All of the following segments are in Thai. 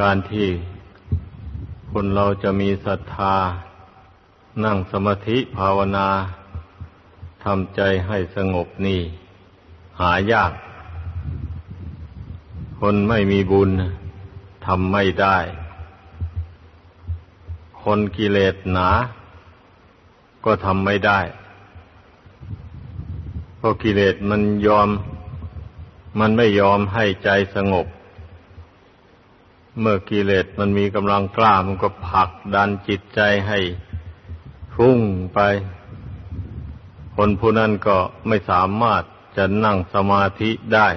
การที่คนเราจะมีศรัทธา นั่งสมาธิภาวนาทำใจให้สงบนี่ หายาก คนไม่มีบุญทำไม่ได้ คนกิเลสหนา ก็ทำไม่ได้ เพราะกิเลสมันยอม มันไม่ยอมให้ใจสงบ เมื่อกิเลสมันมีกำลังกล้ามันก็ผลักดันจิตใจให้ฟุ้งไป คนผู้นั้นก็ไม่สามารถจะนั่งสมาธิได้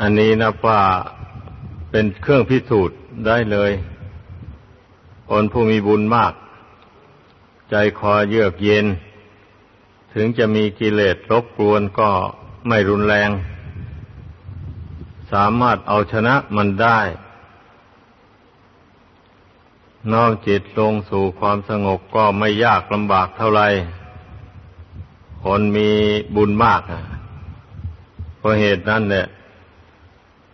อันนี้นะว่าเป็นเครื่องพิสูจน์ได้เลย คนผู้มีบุญมาก ใจคอเยือกเย็น ถึงจะมีกิเลสรบกวนก็ไม่รุนแรง สามารถเอาชนะมันได้ น้อมจิตลงสู่ความสงบก็ไม่ยากลำบากเท่าไหร่คนมีบุญมากเพราะเหตุนั้นเนี่ย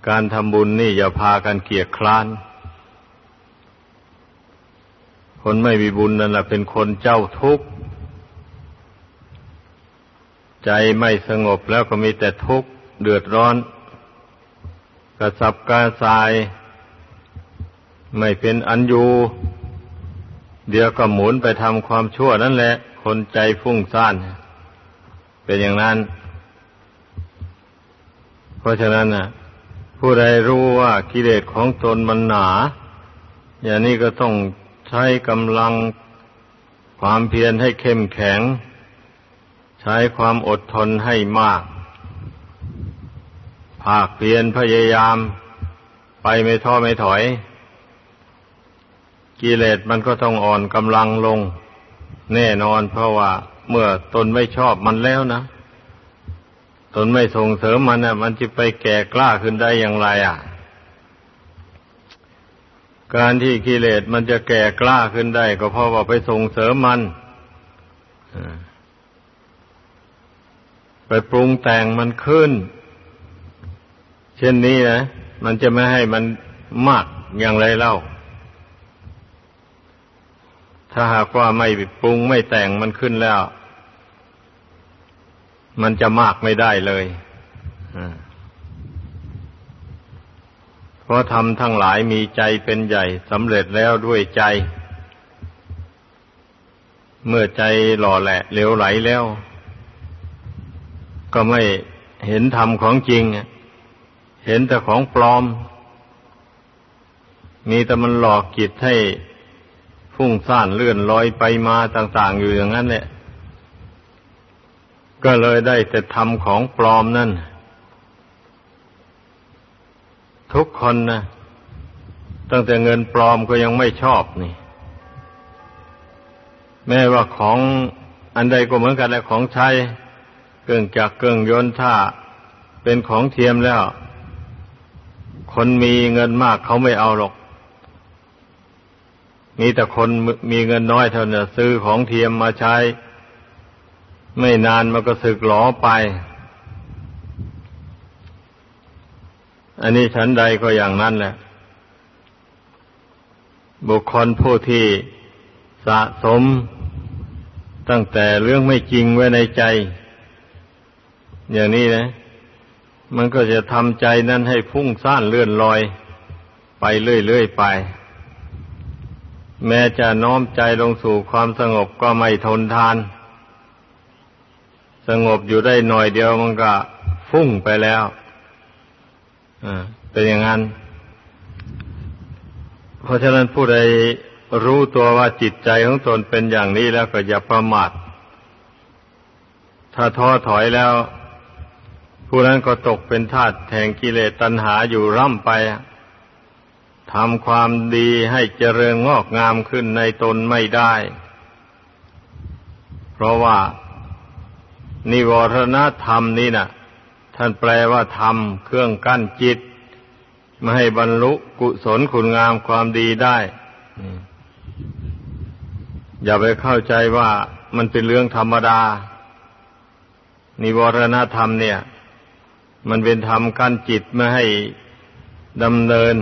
การทำบุญนี่อย่าพากันเกียกคร้าน คนไม่มีบุญนั่นแหละเป็นคนเจ้าทุกข์ ใจไม่สงบแล้วก็มีแต่ทุกข์เดือดร้อน กระสับกระส่าย ไม่เป็นอันอยู่เดี๋ยวก็หมุนไปทำความชั่วนั่นแหละ คนใจฟุ้งซ่าน เป็นอย่างนั้น เพราะฉะนั้นนะผู้ใดรู้ว่ากิเลสของตนมันหนา อย่างนี้ก็ต้องใช้กำลังความเพียรให้เข้มแข็ง ใช้ความอดทนให้มาก ภาคเพียรพยายาม ไปไม่ท้อไม่ถอย กิเลสมันก็ต้องอ่อนกำลังลง แน่นอนเพราะว่า เมื่อตนไม่ชอบมันแล้วนะ ตนไม่ส่งเสริมมันนะมันจะไปแก่กล้าขึ้นได้อย่างไรอะ การที่กิเลสมันจะแก่กล้าขึ้นได้ ก็เพราะว่าไปส่งเสริมมันไปปรุงแต่งมันขึ้น เช่นนี้นะมันจะไม่ให้มันมากอย่างไรเล่า ถ้าหากว่าไม่ปรุงไม่แต่งมันขึ้นแล้ว มันจะมากไม่ได้เลยเพราะทำทั้งหลายมีใจเป็นใหญ่สำเร็จแล้วด้วยใจ เมื่อใจหล่อแหละเหลวไหลแล้ว ก็ไม่เห็นธรรมของจริง เห็นแต่ของปลอม มีแต่มันหลอกจิตให้ฟุ้งซ่านเลื่อนลอยไปมาต่าง ๆ อยู่อย่างนั้นเนี่ยก็เลยได้แต่ทำของปลอมนั่น ทุกคนนะตั้งแต่เงินปลอมก็ยังไม่ชอบนี่ แม้ว่าของอันใดก็เหมือนกันแหละของใช้เครื่องจักรเครื่องยนต์ถ้าเป็นของเทียมแล้ว คนมีเงินมากเขาไม่เอาหรอก มีแต่คนมีเงินน้อยเท่านั้นซื้อของเทียมมาใช้ ไม่นานมันก็สึกหลอไป อันนี้ฉันใดก็อย่างนั้นแหละ บุคคลผู้ที่สะสมตั้งแต่เรื่องไม่จริงไว้ในใจ อย่างนี้นะ มันก็จะทำใจนั้นให้พุ่งซ่านเลื่อนลอย ไปเรื่อยๆไป แม้จะน้อมใจลงสู่ความสงบก็ไม่ทนทาน สงบอยู่ได้หน่อยเดียวมันก็ฟุ้งไปแล้วเป็นอย่างนั้น เพราะฉะนั้นผู้ใดรู้ตัวว่าจิตใจของตนเป็นอย่างนี้แล้วก็อย่าประมาทถ้าท้อถอยแล้ว ผู้นั้นก็ตกเป็นทาสแห่งกิเลสตัณหาอยู่ร่ำไปทำความดีให้เจริญงอกงามขึ้นในตนไม่ได้ เพราะว่า นิวรณธรรมนี่นะท่านแปลว่าธรรมเครื่องกั้นจิต ไม่ให้บรรลุกุศลคุณงามความดีได้ อย่าไปเข้าใจว่ามันเป็นเรื่องธรรมดา นิวรณธรรมเนี่ย มันเป็นธรรมกั้นจิตไม่ให้ดำเนิน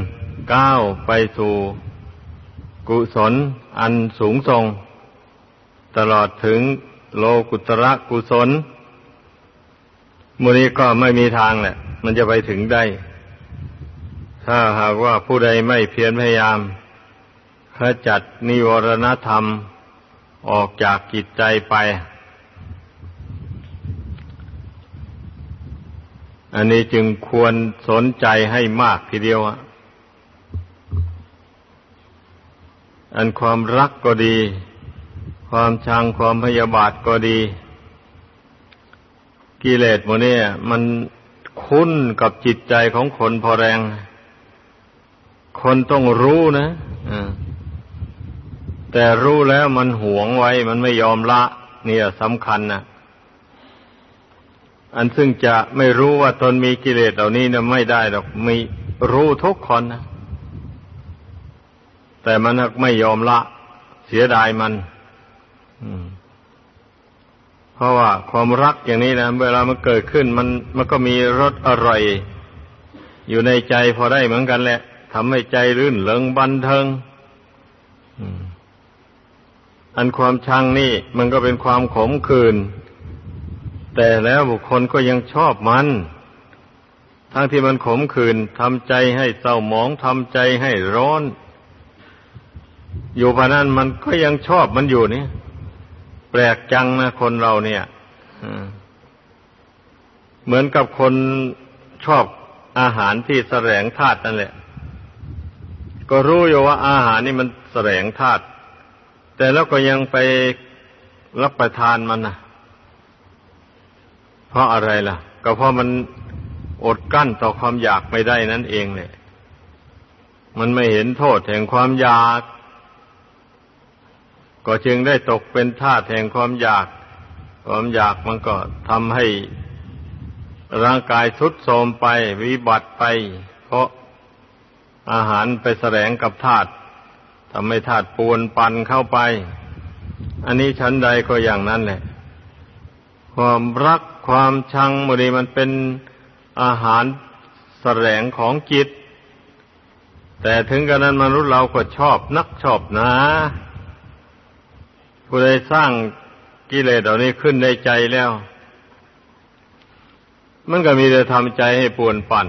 ก้าวไปสู่กุศลอันสูงส่ง ตลอดถึงโลกุตระกุศลมูนี้ก็ไม่มีทางแหละ มันจะไปถึงได้ ถ้าหากว่าผู้ใดไม่เพียรพยายามขจัดนิวรณธรรมออกจากจิตใจไป อันนี้จึงควรสนใจให้มากทีเดียวอันความรักก็ดี ความชังความพยาบาทก็ดี กิเลสโมเนี่ยมันคุ้นกับจิตใจของคนพอแรง คนต้องรู้นะแต่รู้แล้วมันหวงไว้มันไม่ยอมละ เนี่ยสำคัญนะ อันซึ่งจะไม่รู้ว่าตนมีกิเลสเหล่านี้นะไม่ได้หรอกมีรู้ทุกคนนะแต่มันไม่ยอมละ เสียดายมันเพราะว่าความรักอย่างนี้นะเวลามันเกิดขึ้น มันมันก็มีรสอร่อย อยู่ในใจพอได้เหมือนกันแหละทำให้ใจรื่นเริงบันเทิงอันความชังนี่ มันก็เป็นความขมขื่น แต่แล้วบุคคลก็ยังชอบมัน ทั้งที่มันขมขื่นทำใจให้เศร้าหมองทำใจให้ร้อน อยู่พานั้นมันก็ยังชอบมันอยู่นี่แปลกจังนะคนเราเนี่ยเหมือนกับคนชอบอาหารที่แสลงธาตุนั่นแหละ ก็รู้อยู่ว่าอาหารนี่มันแสลงธาตุแต่แล้วก็ยังไปรับประทานมันนะ เพราะอะไรล่ะ ก็เพราะมันอดกั้นต่อความอยากไม่ได้นั่นเองเนี่ยมันไม่เห็นโทษแห่งความอยาก ก็จึงได้ตกเป็นทาสแห่งความอยาก ความอยากมันก็ทำให้ร่างกายทุดโทรมไป วิบัติไป เพราะอาหารไปแสลงกับธาตุทำให้ธาตุปูนปันเข้าไป อันนี้ชั้นใดก็อย่างนั้นแหละ ความรักความชังมดีมันเป็นอาหารแสลงของจิต แต่ถึงกระนั้นมนุษย์เราก็ชอบนักชอบนะผู้ใดสร้างกิเลสเหล่านี้ขึ้นในใจแล้ว มันก็มีแต่ทำใจให้ปวนปั่น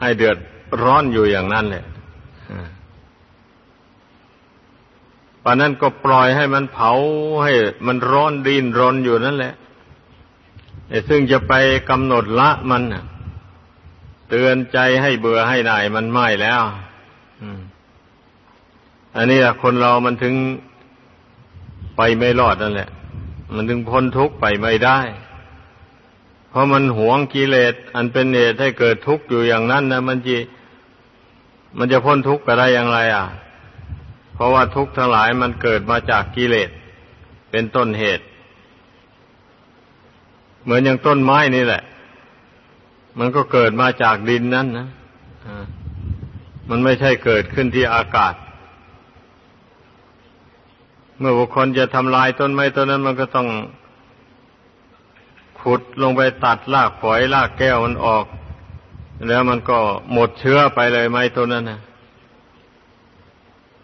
ให้เดือดร้อนอยู่อย่างนั้นแหละ ป่านนั้นก็ปล่อยให้มันเผาให้มันร้อนดินรนอยู่นั่นแหละซึ่งจะไปกำหนดละมันเตือนใจให้เบื่อให้หน่ายมันไม่แล้วอันนี้คนเรามันถึงไปไม่รอดนั่นแหละ มันถึงพ้นทุกข์ไปไม่ได้ เพราะมันหวงกิเลสอันเป็นเหตุให้เกิดทุกข์อยู่อย่างนั้นนะมันจะมันจะพ้นทุกข์ไปได้อย่างไร อะ เพราะว่าทุกข์ทั้งหลายมันเกิดมาจากกิเลสเป็นต้นเหตุ เหมือนอย่างต้นไม้นี่แหละ มันก็เกิดมาจากดินนั้นนะมันไม่ใช่เกิดขึ้นที่อากาศ เมื่อบุคคลจะทำลายต้นไม้ต้นนั้น มันก็ต้องขุดลงไปตัดรากฝอยรากแก้วมันออก แล้วมันก็หมดเชื้อไปเลยไม้ต้นนั้นนะ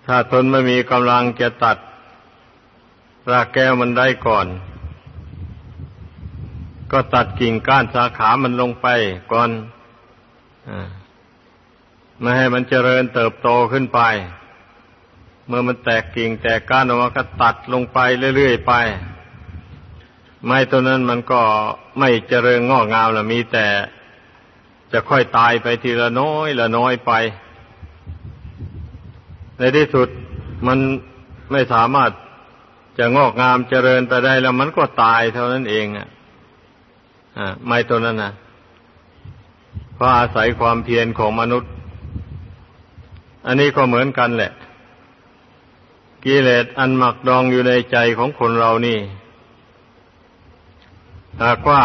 ถ้าตนไม่มีกำลังจะตัดรากแก้วมันได้ก่อน ก็ตัดกิ่งก้านสาขามันลงไปก่อนไม่ให้มันเจริญเติบโตขึ้นไป เมื่อมันแตกกิ่งแตกก้านออกมาก็ตัดลงไปเรื่อยๆไป ไม้ตัวนั้นมันก็ไม่เจริญงอกงามละมีแต่จะค่อยตายไปทีละน้อยละน้อยไป ในที่สุดมันไม่สามารถจะงอกงามเจริญไปได้แล้วมันก็ตายเท่านั้นเองอะไม่ตัวนั้นนะเพราะอาศัยความเพียรของมนุษย์ อันนี้ก็เหมือนกันแหละ กิเลสอันหมักดองอยู่ในใจของคนเรานี่หากว่า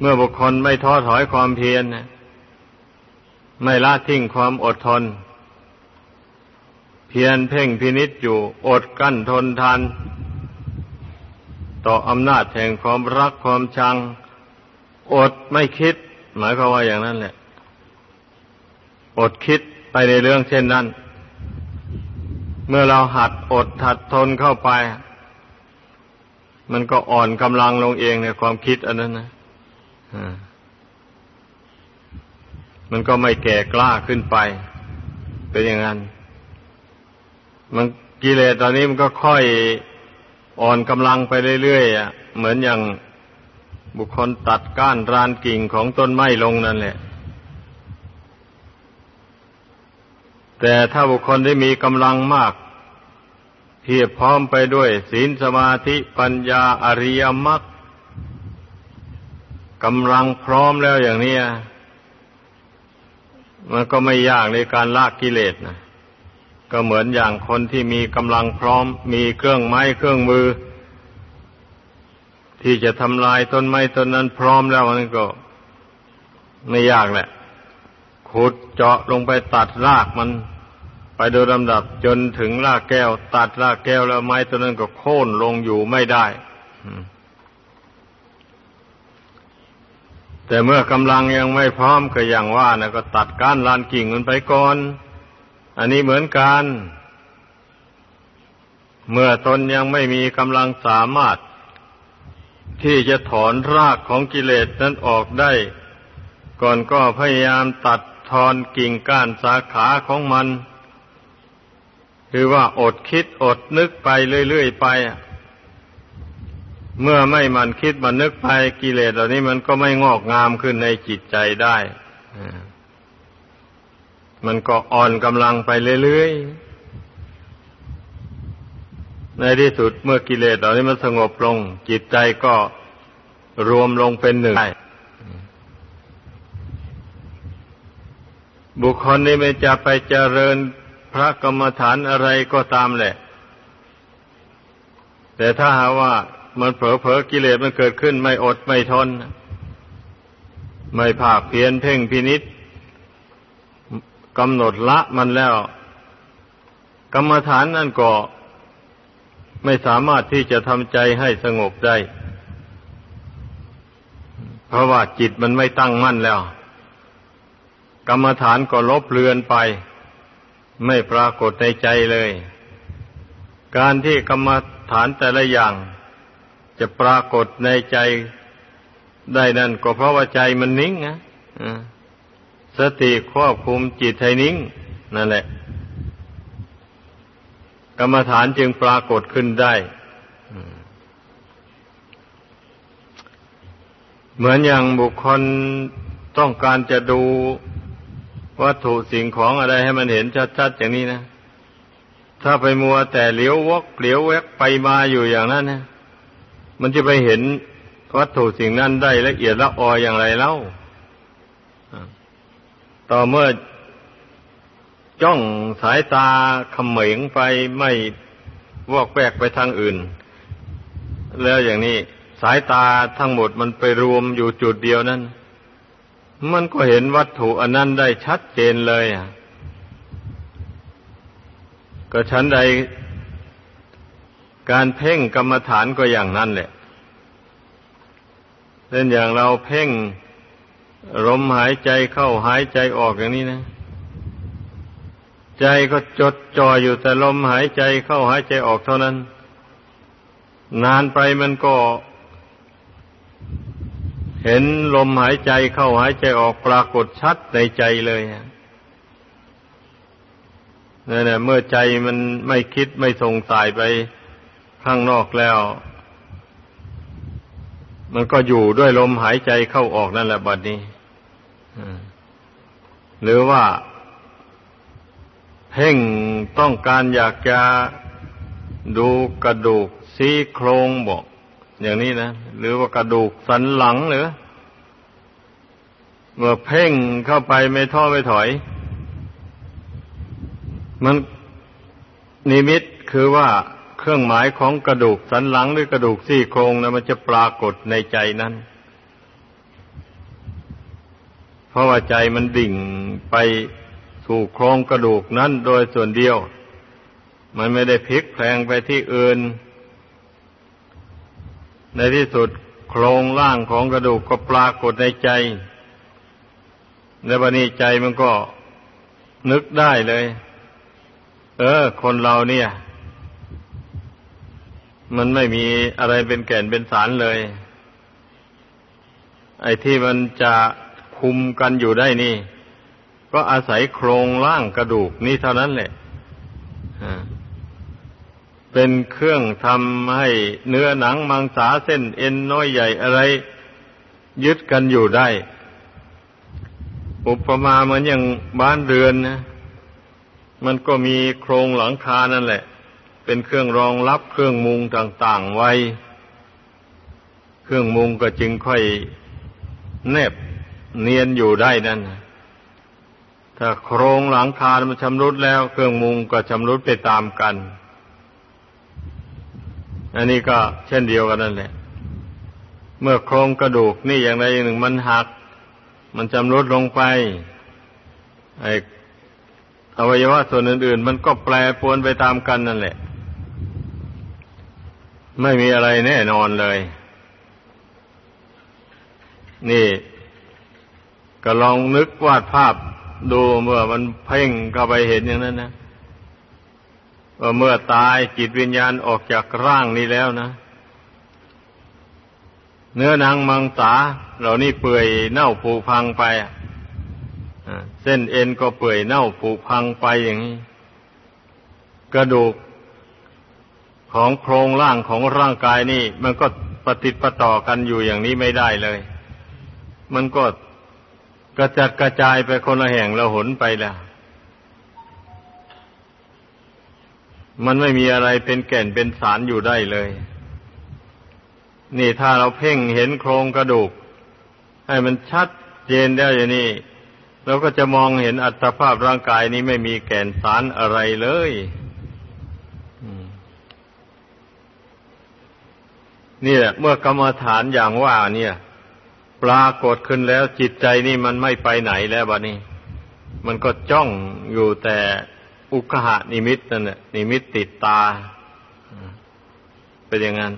เมื่อบุคคลไม่ท้อถอยความเพียรไม่ละทิ้งความอดทน พียรเพ่งพินิษอยู่อดกั้นทนทานต่ออำนาจแห่งความรักความชัง อดไม่คิด หมายความว่าอย่างนั้นแหละ อดคิดไปในเรื่องเช่นนั้น เมื่อเราหัดอดหัดทนเข้าไป มันก็อ่อนกำลังลงเองในความคิดอันนั้นนะมันก็ไม่แก่กล้าขึ้นไป เป็นอย่างนั้น มันกิเลสตอนนี้มันก็ค่อยอ่อนกำลังไปเรื่อยๆอะเหมือนอย่างบุคคลตัดก้านรานกิ่งของต้นไม้ลงนั่นแหละ แต่ถ้าบุคคลได้มีกำลังมาก เพียบพร้อมไปด้วย ศีลสมาธิปัญญาอริยมรรคกำลังพร้อมแล้วอย่างนี้มันก็ไม่ยากในการละกิเลสนะ ก็เหมือนอย่างคนที่มีกำลังพร้อม มีเครื่องไม้เครื่องมือ ที่จะทำลายต้นไม้ต้นนั้นพร้อมแล้วมันก็ ไม่ยากแหละ ขุดเจาะลงไปตัดรากมัน ไปโดยลำดับจนถึงรากแก้ว ตัดรากแก้วแล้วไม้ต้นนั้นก็โค่นลงอยู่ไม่ได้แต่เมื่อกำลังยังไม่พร้อมก็อย่างว่านะก็ตัดก้านลานกิ่งมันไปก่อน อันนี้เหมือนกัน เมื่อตนยังไม่มีกำลังสามารถ ที่จะถอนรากของกิเลสนั้นออกได้ ก่อนก็พยายามตัดทอนกิ่งก้านสาขาของมัน คือว่าอดคิดอดนึกไปเรื่อยๆไป เมื่อไม่มันคิดมันนึกไปกิเลสเหล่านี้มันก็ไม่งอกงามขึ้นในจิตใจได้ มันก็อ่อนกำลังไปเรื่อยๆ ในที่สุดเมื่อกิเลสเหล่านี้มันสงบลง จิตใจก็รวมลงเป็นหนึ่งบุคคลนี้ไม่จะไปเจริญพระกรรมฐานอะไรก็ตามแหละ แต่ถ้าหาว่ามันเผลอเผลอกิเลสมันเกิดขึ้นไม่อดไม่ทน ไม่ภาคเพียนเพ่งพินิษ กำหนดละมันแล้ว กรรมฐานนั่นก็ไม่สามารถที่จะทำใจให้สงบได้ เพราะว่าจิตมันไม่ตั้งมั่นแล้ว กรรมฐานก็ลบเลือนไป ไม่ปรากฏในใจเลย การที่กรรมฐานแต่ละอย่าง จะปรากฏในใจได้นั่นก็เพราะว่าใจมันนิ่งนะ สติควบคุมจิตให้นิ่ง นั่นแหละ กรรมฐานจึงปรากฏขึ้นได้ เหมือนอย่างบุคคลต้องการจะดูวัตถุสิ่งของอะไรให้มันเห็นชัดๆอย่างนี้นะ ถ้าไปมัวแต่เหลียววกเหลียวแวกไปมาอยู่อย่างนั้นนะมันจะไปเห็นวัตถุสิ่งนั้นได้ละเอียดละอออย่างไรเล่า ต่อเมื่อจ้องสายตาขมเหงไปไม่วอกแวกไปทางอื่น แล้วอย่างนี้สายตาทั้งหมดมันไปรวมอยู่จุดเดียวนั้น มันก็เห็นวัตถุอันนั้นได้ชัดเจนเลยก็ชั้นใดการเพ่งกรรมฐานก็อย่างนั้นแหละเช่นอย่างเราเพ่ง ลมหายใจเข้าหายใจออกอย่างนี้นะ ใจก็จดจ่ออยู่แต่ลมหายใจเข้าหายใจออกเท่านั้น นานไปมันก็ เห็นลมหายใจเข้าหายใจออกปรากฏชัดในใจเลยนั่นแหละเมื่อใจมันไม่คิดไม่ส่งสายไปข้างนอกแล้ว มันก็อยู่ด้วยลมหายใจเข้าออกนั่นแหละบัดนี้ หรือว่าเพ่งต้องการอยากจะดูกระดูกซี่โครงบอก อย่างนี้นะ หรือว่ากระดูกสันหลังหรือ เมื่อเพ่งเข้าไปไม่ท้อไม่ถอย มันนิมิตคือว่าเครื่องหมายของกระดูกสันหลังหรือกระดูกซี่โครงนะมันจะปรากฏในใจนั้น เพ ราะว่าใจมันดิ่งไปสู่โครงกระดูกนั้นโดยส่วนเดียว มันไม่ได้พลิกแพลงไปที่อื่น ในที่สุดโครงล่างของกระดูกก็ปรากฏในใจในบันนี้ใจมันก็นึกได้เลย เออ คนเราเนี่ย มันไม่มีอะไรเป็นแก่นเป็นสารเลย ไอ้ที่มันจะ คุมกันอยู่ได้นี่ ก็อาศัยโครงร่างกระดูกนี่เท่านั้นแหละเป็นเครื่องทำให้เนื้อหนังมังสาเส้นเอ็นน้อยใหญ่อะไร ยึดกันอยู่ได้ อุปมาเหมือนอย่างบ้านเรือนนะมันก็มีโครงหลังคานั่นแหละ เป็นเครื่องรองรับเครื่องมุงต่าง ๆ ไว้ เครื่องมุงก็จึงค่อยแนบ เนียนอยู่ได้นั่นถ้าโครงหลังคามันชำรุดแล้ว เครื่องมุงก็ชำรุดไปตามกัน อันนี้ก็เช่นเดียวกันนั่นแหละ เมื่อโครงกระดูกนี่อย่างใดอย่างหนึ่งมันหัก มันชำรุดลงไป ไออวัยวะส่วนอื่น ๆ มันก็แปรปรวนไปตามกันนั่นแหละ ไม่มีอะไรแน่นอนเลย นี่ ก็ลองนึกวาดภาพดูเมื่อมันเพ่งเข้าไปเห็นอย่างนั้นนะว่าเมื่อตายจิตวิญญาณออกจากร่างนี้แล้วนะ เนื้อหนังมังสาเหล่านี้เปื่อยเน่าผุพังไปเส้นเอ็นก็เปื่อยเน่าผุพังไปอย่างนี้ กระดูกของโครงร่างของร่างกายนี่ มันก็ปฏิปต่อกันอยู่อย่างนี้ไม่ได้เลย มันก็ กระจัดกระจายไปคนละแห่งละหนไปแล้ว มันไม่มีอะไรเป็นแก่นเป็นสารอยู่ได้เลย นี่ถ้าเราเพ่งเห็นโครงกระดูก ให้มันชัดเจนได้อย่างนี้เราก็จะมองเห็นอัตภาพร่างกายนี้ไม่มีแก่นสารอะไรเลยนี่แหละเมื่อกรรมฐานอย่างว่าเนี่ย ปรากฏขึ้นแล้วจิตใจนี่มันไม่ไปไหนแล้วบะนี้ มันก็จ้องอยู่แต่อุคหะนิมิตนั่นแหละนิมิตติดตา เป็นอย่างนั้น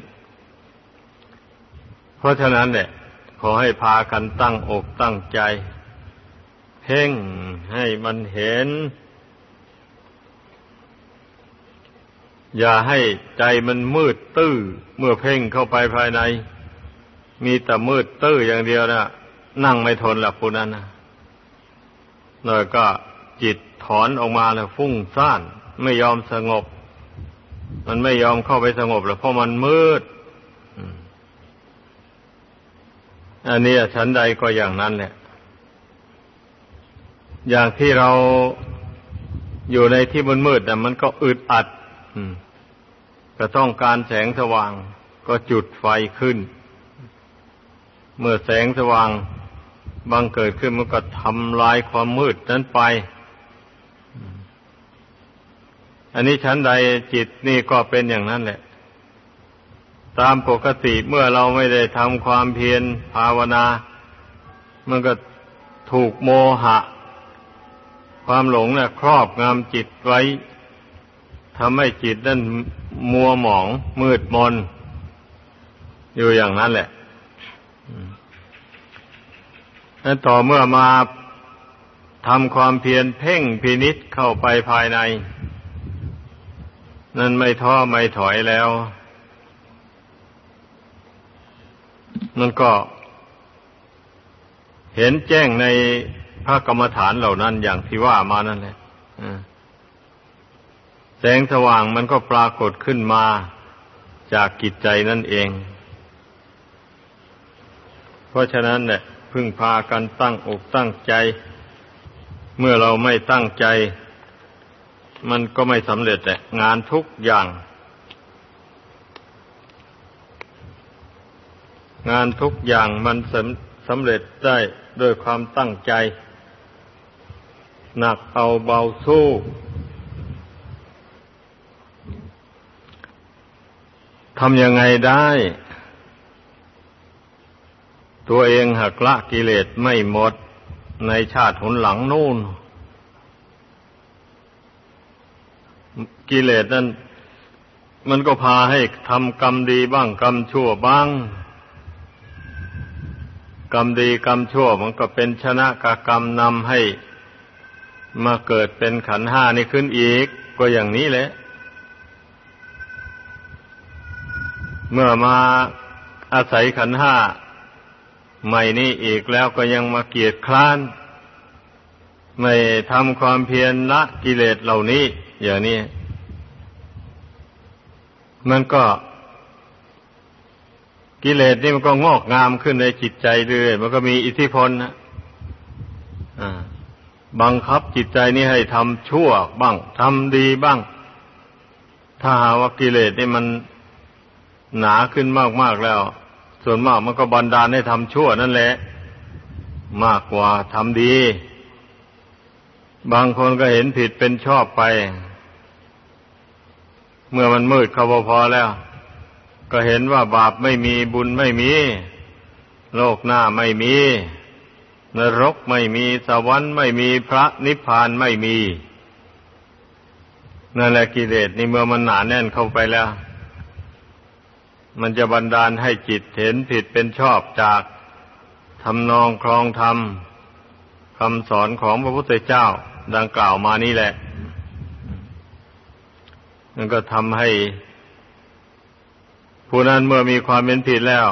เพราะฉะนั้นเนี่ยขอให้พากันตั้งอกตั้งใจ เพ่งให้มันเห็น อย่าให้ใจมันมืดตื้อเมื่อเพ่งเข้าไปภายใน มีแต่มืดตื้ออย่างเดียวนะนั่งไม่ทนหละผู้นั้นนะเลยก็จิตถอนออกมาแล้วฟุ้งซ่าน ไม่ยอมสงบ มันไม่ยอมเข้าไปสงบเลยเพราะมันมืด อันนี้ชั้นใดก็อย่างนั้นแหละ อย่างที่เราอยู่ในที่มันมืดแต่มันก็อึดอัดก็ต้องการแสงสว่าง ก็จุดไฟขึ้น เมื่อแสงสว่างบังเกิดขึ้นมันก็ทำลายความมืดนั้นไป อันนี้ชั้นใดจิตนี่ก็เป็นอย่างนั้นแหละ ตามปกติเมื่อเราไม่ได้ทำความเพียรภาวนา มันก็ถูกโมหะ ความหลงนะ่ะ ครอบงำจิตไว้ทำให้จิตนั้นมัวหมองมืดมนอยู่อย่างนั้นแหละแล้ว ต่อเมื่อมาทำความเพียรเพ่งพินิษเข้าไปภายใน นั่นไม่ท้อไม่ถอยแล้ว นั่นก็ เห็นแจ้งในพระกรรมฐานเหล่านั้นอย่างที่ว่ามานั่นแหละแสงสว่างมันก็ปรากฏขึ้นมาจากกิจใจนั่นเอง เพราะฉะนั้นเนี่ย พึ่งพากันตั้งอกตั้งใจ เมื่อเราไม่ตั้งใจ มันก็ไม่สำเร็จแหละงานทุกอย่าง งานทุกอย่างมันสำสำเร็จได้ด้วยความตั้งใจ หนักเอาเบาสู้ทำยังไงได้ ตัวเองหักละกิเลสไม่หมดในชาติหนหลังนู่น กิเลสนั้นมันก็พาให้ทำกรรมดีบ้างกรรมชั่วบ้าง กรรมดีกรรมชั่วมันก็เป็นชนะกกรรมนำให้มาเกิดเป็นขันห้านี่ขึ้นอีก ก็อย่างนี้แหละ เมื่อมาอาศัยขันห้า ใหม่นี้อีกแล้วก็ยังมาเกียดคร้าน ไม่ทำความเพียรละกิเลสเหล่านี้ อย่างนี้ มันก็ กิเลสนี่มันก็งอกงามขึ้นในจิตใจเรื่อยมันก็มีอิทธิพลนะบังคับจิตใจนี้ให้ทำชั่วบ้างทำดีบ้าง ถ้าหาว่ากิเลสนี่มันหนาขึ้นมากๆแล้ว ส่วนมากมันก็บันดาลให้ทำชั่วนั่นแหละ มากกว่าทำดี บางคนก็เห็นผิดเป็นชอบไป เมื่อมันมืดเขาพอแล้ว ก็เห็นว่าบาปไม่มีบุญไม่มี โลกหน้าไม่มี นรกไม่มีสวรรค์ไม่มีพระนิพพานไม่มีนั่นแหละกิเลสนี่เมื่อมันหนาแน่นเข้าไปแล้ว มันจะบันดาลให้จิตเห็นผิดเป็นชอบจากทำนองครองธรรมคำสอนของพระพุทธเจ้าดังกล่าวมานี่แหละมันก็ทำให้ ผู้นั้นเมื่อมีความเป็นผิดแล้ว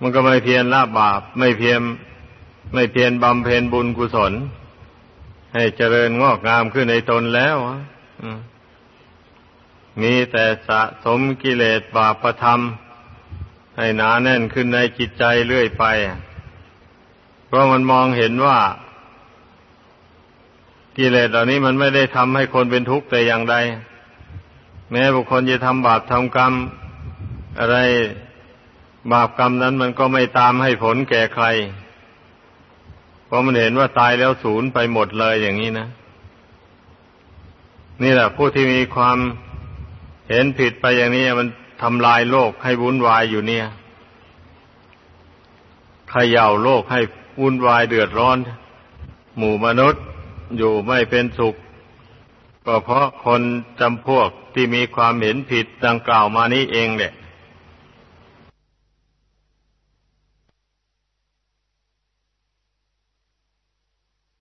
มันก็ไม่เพียรละบาป ไม่เพียรไม่เพียรบำเพ็ญบุญกุศล ให้เจริญงอกงามขึ้นในตนแล้วอืม มีแต่สะสมกิเลสบาปธรรม ให้หนาแน่นขึ้นในจิตใจเรื่อยไป เพราะมันมองเห็นว่า กิเลสเหล่านี้มันไม่ได้ทำให้คนเป็นทุกข์แต่อย่างใด แม้บุคคลจะทำบาปทำกรรม อะไรบาปกรรมนั้นมันก็ไม่ตามให้ผลแก่ใคร เพราะมันเห็นว่าตายแล้วศูนย์ไปหมดเลยอย่างนี้นะ นี่แหละผู้ที่มีความ เห็นผิดไปอย่างนี้มันทำลายโลกให้วุ่นวายอยู่เนี่ยขย่าโลกให้วุ่นวายเดือดร้อน หมู่มนุษย์อยู่ไม่เป็นสุข ก็เพราะคนจำพวกที่มีความเห็นผิดดังกล่าวมานี้เองแหละ